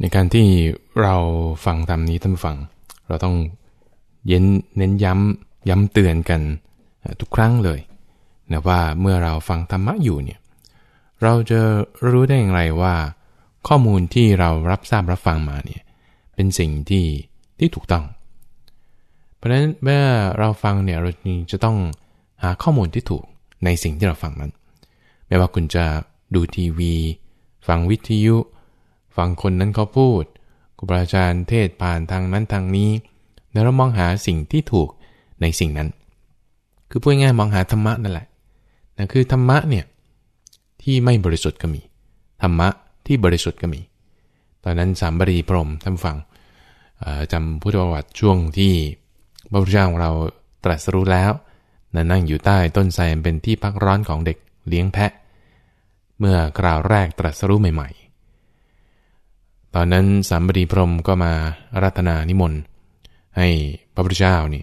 ในการที่เราฟังธรรมนี้ท่านฟัง เราต้องเย็นเน้นย้ำย้ำเตือนกันทุกครั้งเลยนะว่าเมื่อเราฟังธรรมะอยู่เนี่ยเราจะรู้ได้อย่างไรว่า ข้อมูลที่เรารับทราบรับฟังมาเนี่ยเป็นสิ่งที่ที่ถูกต้อง เพราะฉะนั้นเมื่อเราฟังเนี่ยเราจะต้องหาข้อมูลที่ถูกในสิ่งที่เราฟังนั้น ไม่ว่าคุณจะดูทีวี ฟังวิทยุ ฟังคนนั้นเขาพูดครูบาอาจารย์เทศผ่านทางนั้นทางนี้ แล้วเรามองหาสิ่งที่ถูกในสิ่งนั้น คือพูดง่ายมองหาธรรมะนั่นแหละนั่นคือธรรมะเนี่ยที่ไม่บริสุทธิ์ก็มี ธรรมะที่บริสุทธิ์ก็มี ตอนนั้นสามบรีพรมท่านฟังจำพุทธประวัติช่วงที่พระพุทธเจ้าของเราตรัสรู้แล้วนั่งอยู่ใต้ต้นไทรเป็นที่พักร้อนของเด็กเลี้ยงแพะ เมื่อกล่าวแรกตรัสรู้ใหม่ ตอนนั้นสามบดีพรมก็มารัตนานิมนต์ให้พระพุทธเจ้านี่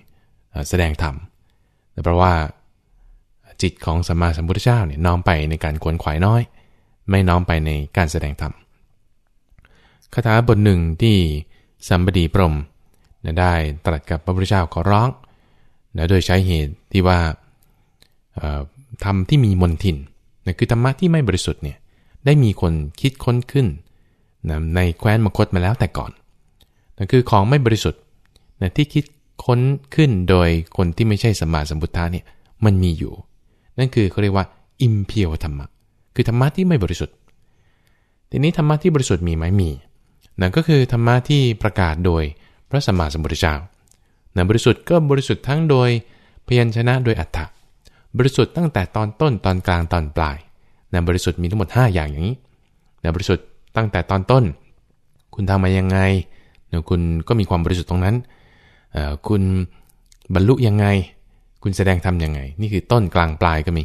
แสดงธรรมเพราะว่าจิตของสัมมาสัมพุทธเจ้าเนี่ยน้อมไปในการขวนขวายน้อย ไม่น้อมไปในการแสดงธรรมคาถาบทหนึ่งที่สัมบดีพรมได้ตรัสกับพระพุทธเจ้าขอร้องนะโดยใช้เหตุที่ว่าธรรมที่มีมนทินนะคือธรรมะที่ไม่บริสุทธิ์เนี่ยได้มีคนคิดค้นขึ้น นะในแคว้นมคตมาแล้วแต่ก่อนนะคือของไม่บริสุทธิ์นะที่คิดค้นขึ้นโดยคนที่ไม่ใช่สมมาสัมพุทธะเนี่ยมันมีอยู่ นั่นคือเขาเรียกว่าอิมเพียวธรรมะคือธรรมะที่ไม่บริสุทธิ์ ทีนี้ธรรมะที่บริสุทธิ์มีไหมมีนั่นก็คือธรรมะที่ประกาศโดยพระสัมมาสัมพุทธเจ้านะบริสุทธิ์ก็บริสุทธิ์ทั้งโดยพยัญชนะโดยอัฏฐะบริสุทธิ์ตั้งแต่ตอนต้นตอนกลางตอนปลายนะบริสุทธิ์มีทั้งหมด 5 อย่างอย่างนี้นะบริสุทธิ์ ตั้งแต่ตอนต้น คุณทำมายังไงนะคุณก็มีความบริสุทธิ์ตรงนั้น คุณบรรลุยังไง คุณแสดงทำยังไง นี่คือต้นกลางปลายก็มี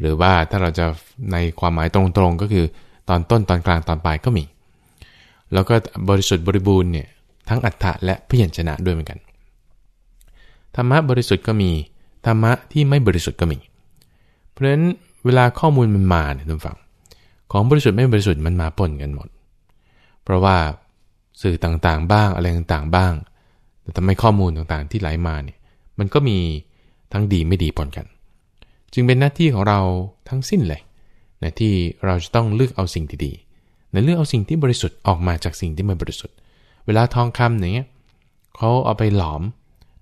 หรือว่าถ้าเราจะในความหมายตรงๆ ก็คือตอนต้นตอนกลางตอนปลายก็มี แล้วก็บริสุทธิ์บริบูรณ์เนี่ยทั้งอัฏฐะและพยัญชนะด้วยเหมือนกัน ธรรมะบริสุทธิ์ก็มี ธรรมะที่ไม่บริสุทธิ์ก็มี เพราะฉะนั้นเวลาข้อมูลมันมาเนี่ยทุกฝั่ง ของบริสุทธิ์ไม่บริสุทธิ์มันมาปนกันหมด เพราะว่าสื่อต่างๆ บ้างอะไรต่างๆ บ้าง แต่ทำให้ข้อมูลต่างๆ ที่ไหลมาเนี่ยมันก็มีทั้งดีไม่ดีปนกัน จึงเป็นหน้าที่ของเราทั้งสิ้นเลยนะที่เราจะต้องเลือกเอาสิ่งที่ดีในเลือกเอาสิ่งที่บริสุทธิ์ออกมาจากสิ่งที่ไม่บริสุทธิ์ เวลาทองคำอย่างเงี้ยเขาเอาไปหลอม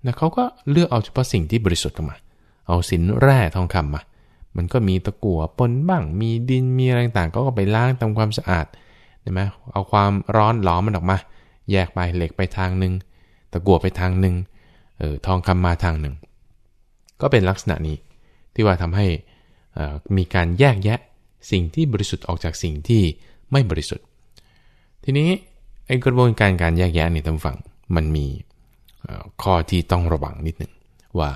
นะเขาก็เลือกเอาเฉพาะสิ่งที่บริสุทธิ์ออกมา เอาสินแร่ทองคำมา มันก็มีตะกั่วปนบ้าง มีดินมีอะไรต่างก็ไปล้างทำความสะอาดใช่ไหมเอาความร้อนหลอมมันออกมา แยกไปเหล็กไปทางหนึ่งตะกั่วไปทางหนึ่งเออทองคำมาทางหนึ่ง ก็เป็นลักษณะนี้ที่ว่าทำให้มีการแยกแยะสิ่งที่บริสุทธิ์ออกจากสิ่งที่ไม่บริสุทธิ์ ทีนี้ไอ้กระบวนการการแยกแยะนี่ท่านฟังมันมีข้อที่ต้องระวังนิดหนึ่งว่า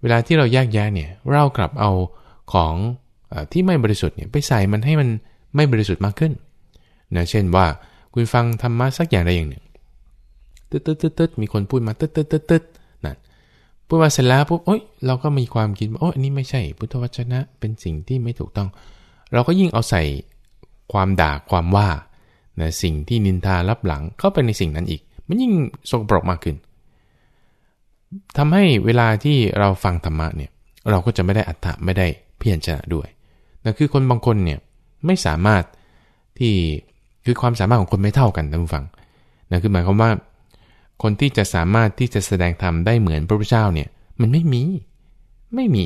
เวลาที่เราแยกแยะเนี่ยเรากลับเอา ของที่ไม่บริสุทธิ์เนี่ยไปใส่มันให้มันไม่บริสุทธิ์มากขึ้นนะเช่นว่าคุณฟังธรรมะสักอย่างใดอย่างหนึ่งตึ๊ดตึ๊ดตึ๊ดตึ๊ดมีคนพูดมาตึ๊ดตึ๊ดตึ๊ดตึ๊ดนั่นพูดมาเสร็จแล้วปุ๊บโอ๊ยเราก็มีความคิดว่าโอ๊ยอันนี้ไม่ใช่พุทธวจนะเป็นสิ่งที่ไม่ถูกต้อง เราก็ยิ่งเอาใส่ความด่าความว่านะสิ่งที่นินทารับหลังเข้าไปในสิ่งนั้นอีก มันยิ่งสกปรกมากขึ้นทำให้เวลาที่เราฟังธรรมะเนี่ยเราก็จะไม่ได้อัตถะไม่ได้ เพียรชนะด้วยนั่นคือคนบางคนเนี่ยไม่สามารถที่คือความสามารถของคนไม่เท่ากันท่านผู้ฟังนั่นคือหมายความว่า คนที่จะสามารถที่จะแสดงธรรมได้เหมือนพระพุทธเจ้าเนี่ยมันไม่มีไม่มี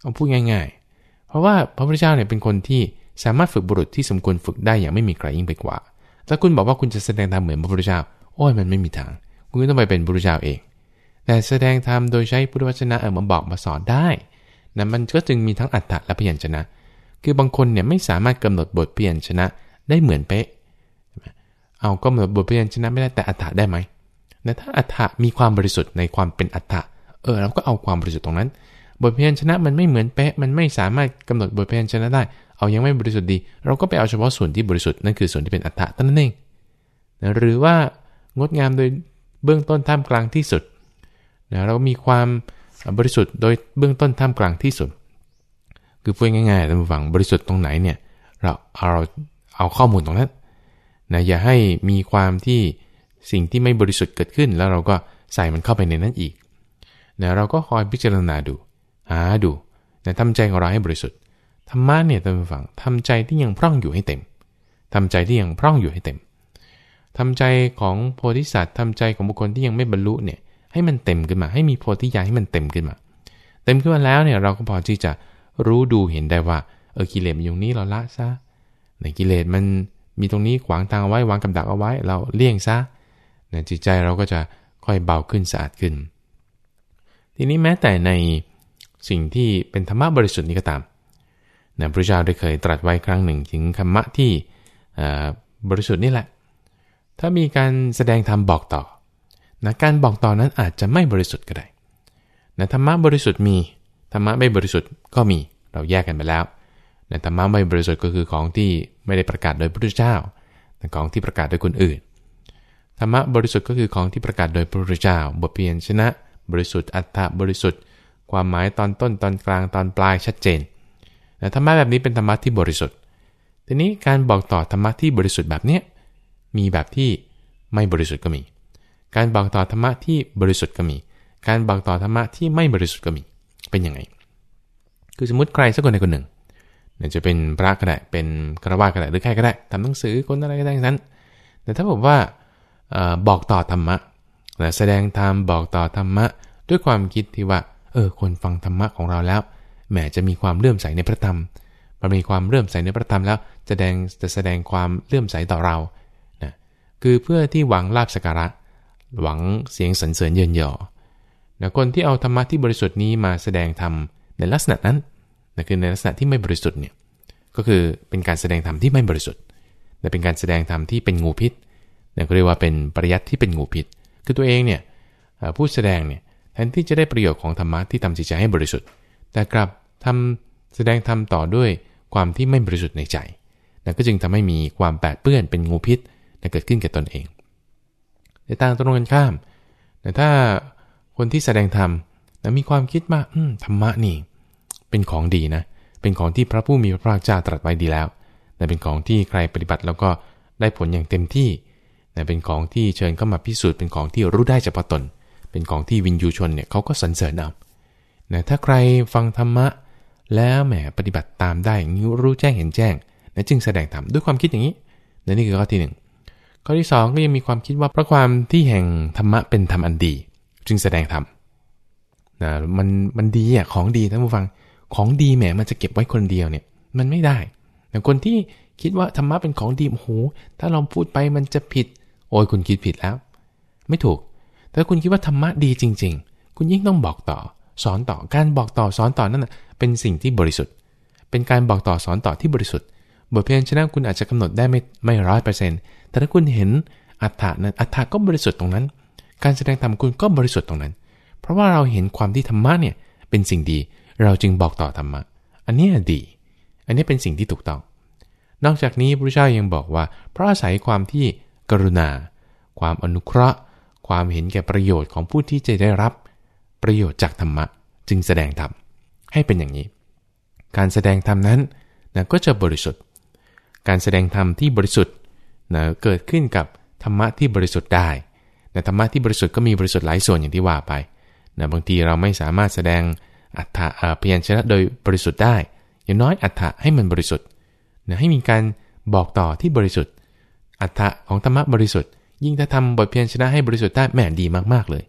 เอาพูดง่าย ๆ เพราะว่าพระพุทธเจ้าเนี่ยเป็นคนที่สามารถฝึกบุรุษที่สมควรฝึกได้อย่างไม่มีใครยิ่งไปกว่า ถ้าคุณบอกว่าคุณจะแสดงธรรมเหมือนพระพุทธเจ้า โอ้ยมันไม่มีทาง คุณต้องไปเป็นพระพุทธเจ้าเอง แต่แสดงธรรมโดยใช้พุทธวจนะเออมาบอกมาสอนได้ นะมันก็จึงมีทั้งอัตตะและพยัญชนะ คือบางคนเนี่ยไม่สามารถกำหนดบทพยัญชนะได้เหมือนเป๊ะ เอาก็กำหนดบทพยัญชนะไม่ได้แต่อัตตะได้ไหมแต่ถ้าอัตตะมีความบริสุทธิ์ในความเป็นอัตตะเออเราก็เอาความบริสุทธิ์ตรงนั้น บทพยัญชนะมันไม่เหมือนเป๊ะ มันไม่สามารถกำหนดบทพยัญชนะได้ เอายังไม่บริสุทธิ์ดี เราก็ไปเอาเฉพาะส่วนที่บริสุทธิ์นั่นคือส่วนที่เป็นอัตตะนั่นเองหรือว่างดงามโดยเบื้องต้นท่ามกลางที่สุดนะเรามีความ บริสุทธิ์โดยเบื้องต้นท่ามกลางที่สุด คือพูดง่ายๆท่านผู้ฟังบริสุทธิ์ตรงไหนเนี่ยเราเอาเอาข้อมูลตรงนั้นนะอย่าให้มีความที่สิ่งที่ไม่บริสุทธิ์เกิดขึ้น แล้วเราก็ใส่มันเข้าไปในนั้นอีกนะเราก็คอยพิจารณาดู หาดูนะทำใจของเราให้บริสุทธิ์ธรรมะเนี่ยท่านผู้ฟังทำใจที่ยังพร่องอยู่ให้เต็มทำใจที่ยังพร่องอยู่ให้เต็มทำใจของโพธิสัตว์ทำใจของบุคคลที่ยังไม่บรรลุเนี่ย ให้มันเต็มขึ้นมา ให้มีโพธิญาณให้มันเต็มขึ้นมา เต็มขึ้นมาแล้วเนี่ยเราก็พอที่จะรู้ดูเห็นได้ว่าเออกิเลสมันอยู่นี้เราละซะในกิเลสมันมีตรงนี้ขวางทางเอาไว้วางกับดักเอาไว้ เราเลี่ยงซะในจิตใจเราก็จะค่อยเบาขึ้นสะอาดขึ้น ทีนี้แม้แต่ในสิ่งที่เป็นธรรมะบริสุทธิ์นี้ก็ตามนะพระเจ้าได้เคยตรัสไว้ครั้งหนึ่งถึงธรรมะที่บริสุทธิ์นี่แหละ ถ้ามีการแสดงธรรมบอกต่อ นะการบอกต่อนั้นอาจจะไม่บริสุทธิ์ก็ได้นะธรรมะบริสุทธิ์มีธรรมะไม่บริสุทธิ์ก็มีเราแยกกันไปแล้วนะธรรมะไม่บริสุทธิ์ก็คือของที่ไม่ได้ประกาศโดยพระพุทธเจ้าแต่ของที่ประกาศโดยคนอื่นธรรมะบริสุทธิ์ก็คือของที่ประกาศโดยพระพุทธเจ้าบทเพียนชนะ บริสุทธิ์อัตถบริสุทธิ์ ความหมายตอนต้นตอนกลางตอนปลายชัดเจนแต่ธรรมะแบบนี้เป็นธรรมะที่บริสุทธิ์ ทีนี้การบอกต่อธรรมะที่บริสุทธิ์แบบเนี้ยมีแบบที่ไม่บริสุทธิ์ก็มี การบอกต่อธรรมะที่บริสุทธิ์ก็มี การบอกต่อธรรมะที่ไม่บริสุทธิ์ก็มี เป็นยังไง คือสมมติใครสักคนใดคนหนึ่งเนี่ยจะเป็นพระก็ได้เป็นกระวาก็ได้หรือใครก็ได้ทำหนังสือคนอะไรก็ได้นั้น แต่ถ้าบอกว่าบอกต่อธรรมะแสดงธรรมบอกต่อธรรมะ ด้วยความคิดที่ว่า เออ คนฟังธรรมะของเราแล้ว แหมจะมีความเลื่อมใสในพระธรรมมันมีความเลื่อมใสในพระธรรมแล้วจะแสดงจะแสดงความเลื่อมใสต่อเรานะคือเพื่อที่หวังลาบสการะ หวังเสียงสรรเสริญเยินยอนะคนที่เอาธรรมะที่บริสุทธิ์นี้มาแสดงธรรมในลักษณะนั้นนะคือในลักษณะที่ไม่บริสุทธิ์เนี่ยก็คือเป็นการแสดงธรรมที่ไม่บริสุทธิ์แต่เป็นการแสดงธรรมที่เป็นงูพิษนะก็เรียกว่าเป็นปริยัติที่เป็นงูพิษ คือตัวเองเนี่ยผู้แสดงเนี่ยแทนที่จะได้ประโยชน์ของธรรมะที่ทำจิตใจให้บริสุทธิ์ แต่กลับทำแสดงธรรมต่อด้วยความที่ไม่บริสุทธิ์ในใจนะก็จึงทำให้มีความแปดเปื้อนเป็นงูพิษนะเกิดขึ้นแก่ตนเอง ในทางตรงกันข้าม แต่ถ้าคนที่แสดงธรรมนะมีความคิดว่าธรรมะนี่ เป็นของดีนะ เป็นของที่พระผู้มีพระภาคเจ้าตรัสไว้ดีแล้วแต่เป็นของที่ใครปฏิบัติแล้วก็ได้ผลอย่างเต็มที่แต่เป็นของที่เชิญเข้ามาพิสูจน์เป็นของที่รู้ได้เฉพาะตน เป็นของที่วินยูชนเนี่ยเขาก็สรรเสริญเอานะถ้าใครฟังธรรมะ แล้วแหมปฏิบัติตามได้อย่างนี้รู้แจ้งเห็นแจ้งนะจึงแสดงธรรมด้วยความคิดอย่างนี้นะนี่คือข้อที่1 ข้อที่ 2 ก็ยังมีความคิดว่าเพราะความที่แห่งธรรมะเป็นธรรมอันดี จึงแสดงธรรมนะมันมันดีอะของดีท่านผู้ฟังของดีแหมมันจะเก็บไว้คนเดียวเนี่ย มันไม่ได้แต่คนที่คิดว่าธรรมะเป็นของดีโอ้โหถ้าเราพูดไปมันจะผิด โอ้ยคุณคิดผิดแล้ว ไม่ถูก แต่คุณคิดว่าธรรมะดีจริง ๆ คุณยิ่งต้องบอกต่อ สอนต่อการบอกต่อสอนต่อนั่นเป็นสิ่งที่บริสุทธิ์ เป็นการบอกต่อสอนต่อที่บริสุทธิ์ บทเพียนชนะคุณอาจจะกำหนดได้ไม่ไม่ร้อยเปอร์เซ็นต์แต่ถ้าคุณเห็นอัฏฐานั้นอัฏฐาก็บริสุทธิ์ตรงนั้น การแสดงธรรมคุณก็บริสุทธิ์ตรงนั้น เพราะว่าเราเห็นความที่ธรรมะเนี่ยเป็นสิ่งดี เราจึงบอกต่อธรรมะ อันนี้ดี อันนี้เป็นสิ่งที่ถูกต้อง นอกจากนี้พระเจ้ายังบอกว่า เพราะอาศัยความที่กรุณา ความอนุเคราะห์ ความเห็นแก่ประโยชน์ของผู้ที่จะได้รับ ประโยชน์จากธรรมะ จึงแสดงธรรมให้เป็นอย่างนี้ การแสดงธรรมนั้นนะก็จะบริสุทธิ์ การแสดงธรรมที่บริสุทธิ์นะเกิดขึ้นกับธรรมะที่บริสุทธิ์ได้แต่ธรรมะที่บริสุทธิ์ก็มีบริสุทธิ์หลายส่วนอย่างที่ว่าไปนะบางทีเราไม่สามารถแสดงอัฏฐะพยัญชนะโดยบริสุทธิ์ได้ อย่างน้อยอัฏฐะให้มันบริสุทธิ์นะให้มีการบอกต่อที่บริสุทธิ์ อัฏฐะของธรรมะบริสุทธิ์ ยิ่งถ้าทำบทเพียรชนะให้บริสุทธิ์ได้แหมดีมากๆเลย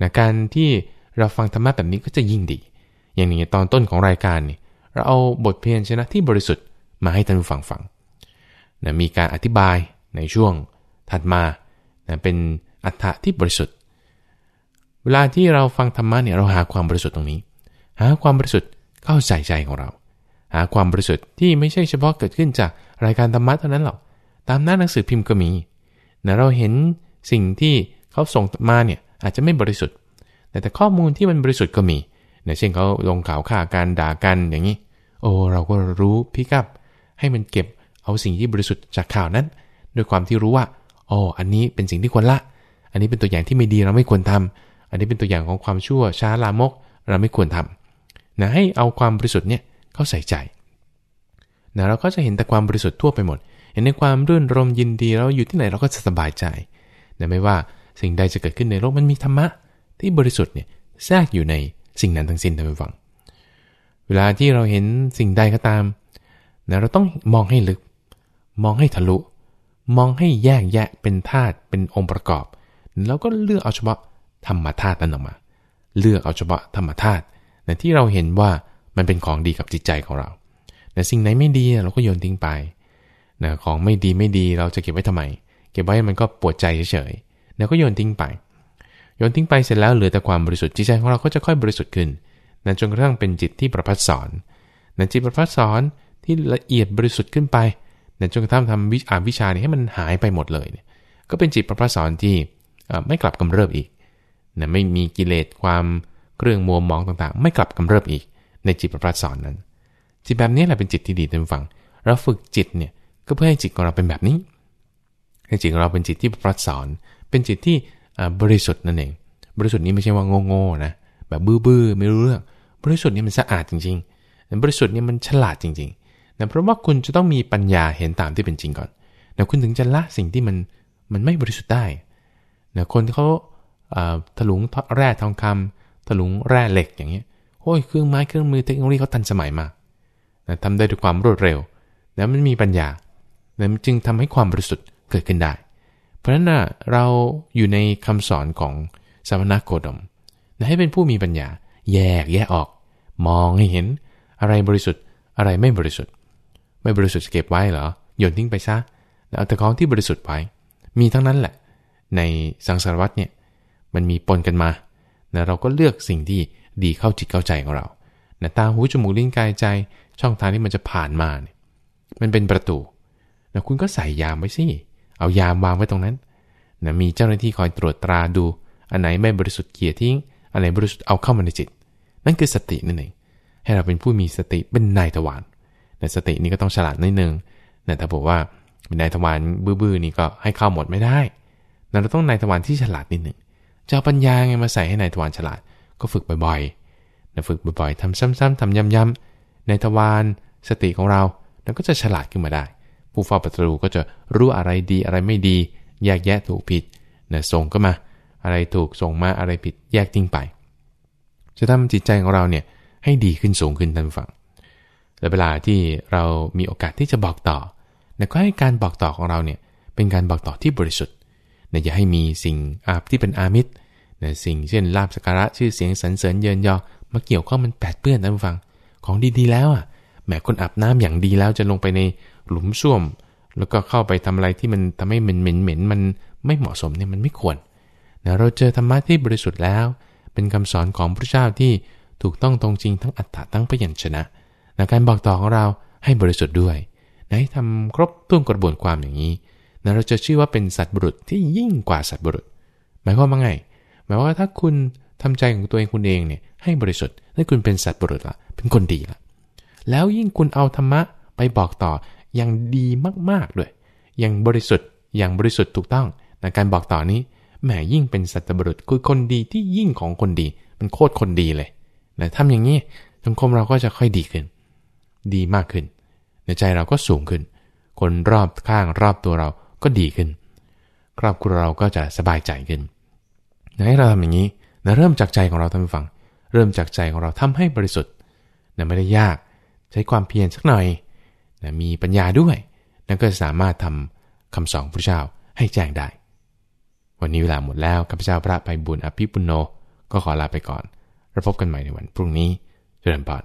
นะการที่เราฟังธรรมะแบบนี้ก็จะยิ่งดี อย่างนี้ตอนต้นของรายการนี่เราเอาบทเพียรชนะที่บริสุทธิ์มาให้ท่านฟังฟัง นะมีการอธิบายในช่วงถัดมานะเป็นอัฏฐะที่บริสุทธิ์ เวลาที่เราฟังธรรมะเนี่ยเราหาความบริสุทธิ์ตรงนี้ หาความบริสุทธิ์เข้าใส่ใจของเรา หาความบริสุทธิ์ที่ไม่ใช่เฉพาะเกิดขึ้นจากรายการธรรมะเท่านั้นหรอก ตามหน้าหนังสือพิมพ์ก็มีนะเราเห็นสิ่งที่เขาส่งมาเนี่ยอาจจะไม่บริสุทธิ์ แต่แต่ข้อมูลที่มันบริสุทธิ์ก็มีเนี่ยเช่นเขาลงข่าวฆ่าการด่ากันอย่างนี้ โอ้เราก็รู้พิกับให้มันเก็บ เอาสิ่งที่บริสุทธิ์จากข่าวนั้น ด้วยความที่รู้ว่าอ๋ออันนี้เป็นสิ่งที่ควรละ อันนี้เป็นตัวอย่างที่ไม่ดีเราไม่ควรทำอันนี้เป็นตัวอย่างของความชั่วช้าลามก เราไม่ควรทำนะให้เอาความบริสุทธิ์เนี่ยเข้าใส่ใจนะเราก็จะเห็นแต่ความบริสุทธิ์ทั่วไปหมด เห็นในความรื่นรมยินดีเราอยู่ที่ไหนเราก็จะสบายใจนะไม่ว่าสิ่งใดจะเกิดขึ้นในโลกมันมีธรรมะที่บริสุทธิ์เนี่ยแทรกอยู่ในสิ่งนั้นทั้งสิ้นท่านผู้ฟัง เวลาที่เราเห็นสิ่งใดก็ตามนะเราต้องมองให้ลึก มองให้ทะลุ มองให้แยกแยะเป็นธาตุเป็นองค์ประกอบ แล้วก็เลือกเอาเฉพาะธรรมธาตุนั้นออกมา เลือกเอาเฉพาะธรรมธาตุนะที่เราเห็นว่ามันเป็นของดีกับจิตใจของเรานะสิ่งไหนไม่ดีเราก็โยนทิ้งไปนะของไม่ดีไม่ดีเราจะเก็บไว้ทำไม เก็บไว้มันก็ปวดใจเฉยๆแล้วก็โยนทิ้งไป โยนทิ้งไปเสร็จแล้วเหลือแต่ความบริสุทธิ์จิตใจของเราก็จะค่อยบริสุทธิ์ขึ้นนะจนกระทั่งเป็นจิตที่ประพัดสอนนะจิตประพัดสอนที่ละเอียดบริสุทธิ์ขึ้นไป นะจนกระทั่งทำวิอาวิชานี้ให้มันหายไปหมดเลยเนี่ยก็เป็นจิตประพัดสอนที่ไม่กลับกำเริบอีกนะไม่มีกิเลสความเครื่องมัวมองต่างๆ ไม่กลับกำเริบอีก ในจิตประพัดสอนนั้น จิตแบบนี้แหละเป็นจิตที่ดีท่านฟัง เราฝึกจิตเนี่ยก็เพื่อให้จิตของเราเป็นแบบนี้ ให้จิตของเราเป็นจิตที่ประพัดสอน เป็นจิตที่บริสุทธิ์นั่นเอง บริสุทธิ์นี้ไม่ใช่ว่าโง่ๆนะแบบบื้อๆไม่รู้เรื่อง บริสุทธิ์นี่มันสะอาดจริงๆบริสุทธิ์นี่มันฉลาดจริงๆ นะเพราะว่าคุณจะต้องมีปัญญาเห็นตามที่เป็นจริงก่อนนะคุณถึงจะละสิ่งที่มันมันไม่บริสุทธิ์ได้นะคนเขาถลุงแร่ทองคำถลุงแร่เหล็กอย่างเงี้ยโอ้ยเครื่องไม้เครื่องมือเทคโนโลยีเขาทันสมัยมากนะทำได้ด้วยความรวดเร็วแล้วมันมีปัญญานะจึงทำให้ความบริสุทธิ์เกิดขึ้นได้ เพราะฉะนั้นนะเราอยู่ในคำสอนของสมณโคดมนะให้เป็นผู้มีปัญญา แยกแยกออก มองให้เห็นอะไรบริสุทธิ์อะไรไม่บริสุทธิ์ ไม่บริสุทธิ์เก็บไว้เหรอโยนทิ้งไปซะเอาแต่ของที่บริสุทธิ์ไว้มีทั้งนั้นแหละ ในสังสารวัตเนี่ยมันมีปนกันมานะเราก็เลือกสิ่งที่ดีเข้าจิตเข้าใจของเรานะตาหูจมูกลิ้นกายใจ ช่องทางที่มันจะผ่านมาเนี่ยมันเป็นประตูนะคุณก็ใส่ยามไว้สิ เอายามวางไว้ตรงนั้นนะมีเจ้าหน้าที่คอยตรวจตราดู อันไหนไม่บริสุทธิ์เกียรทิ้ง อันไหนบริสุทธิ์เอาเข้ามาในจิต นั่นคือสตินั่นเอง ให้เราเป็นผู้มีสติเป็นนายทวาร แต่สตินี้ก็ต้องฉลาดนิดนึงนะถ้าบอกว่าเป็นนายทวารบื้อๆนี่ก็ให้เข้าหมดไม่ได้นะเราต้องนายทวารที่ฉลาดนิดหนึ่งจะเอาปัญญาไงมาใส่ให้นายทวารฉลาดก็ฝึกบ่อยๆนะฝึกบ่อยๆทำซ้ำๆทำย้ำๆในทวารสติของเราแล้วก็จะฉลาดขึ้นมาได้ ผู้เฝ้าประตูก็จะรู้อะไรดีอะไรไม่ดี แยกแยะถูกผิดนะส่งก็มา อะไรถูกส่งมาอะไรผิดแยกทิ้งไป จะทำจิตใจของเราเนี่ยให้ดีขึ้นสูงขึ้นท่านฟัง และเวลาที่เรามีโอกาสที่จะบอกต่อนะก็ให้การบอกต่อของเราเนี่ยเป็นการบอกต่อที่บริสุทธิ์นะอย่าให้มีสิ่งอาบที่เป็นอามิตรนะสิ่งเช่นลาบสการะชื่อเสียงสรรเสริญเยินยอมาเกี่ยวข้องมันแปดเปื้อนท่านฟังของดีๆแล้วอะแหมคนอาบน้ำอย่างดีแล้วจะลงไปในหลุมส้วม แล้วก็เข้าไปทำอะไรที่มันทำให้เหม็นเหม็นเหม็นมันไม่เหมาะสมเนี่ยมันไม่ควรนะเราเจอธรรมะที่บริสุทธิ์แล้ว เป็นคำสอนของพระเจ้าที่ถูกต้องตรงจริงทั้งอัตถะทั้งพยัญชนะ นะการบอกต่อของเราให้บริสุทธิ์ด้วยนะให้ทำครบถ้วนกระบวนความอย่างนี้นะเราจะชื่อว่าเป็นสัตว์บุรุษที่ยิ่งกว่าสัตว์บุรุษ หมายความว่าไง หมายว่าถ้าคุณทำใจของตัวเองคุณเองเนี่ยให้บริสุทธิ์นั่นคุณเป็นสัตว์บุรุษละเป็นคนดีละแล้วยิ่งคุณเอาธรรมะไปบอกต่ออย่างดีมากๆด้วย อย่างบริสุทธิ์อย่างบริสุทธิ์ถูกต้องในการบอกต่อนี้แหมยิ่งเป็นสัตบุรุษคือคนดีที่ยิ่งของคนดี มันโคตรคนดีเลยนะทำอย่างนี้สังคมเราก็จะค่อยดีขึ้น ดีมากขึ้น ในใจเราก็สูงขึ้น คนรอบข้างรอบตัวเราก็ดีขึ้น ครอบครัวเราก็จะสบายใจขึ้นให้เราทำอย่างนี้นะเริ่มจากใจของเราทำฟัง เริ่มจากใจของเราทำให้บริสุทธิ์นะไม่ได้ยากใช้ความเพียรสักหน่อยนะมีปัญญาด้วยนั่นก็สามารถทำคำสอนพระเจ้าให้แจ้งได้ วันนี้เวลาหมดแล้วข้าพเจ้าพระไปบุญอภิปุโน ก็ขอลาไปก่อน แล้วพบกันใหม่ในวันพรุ่งนี้เจริญพร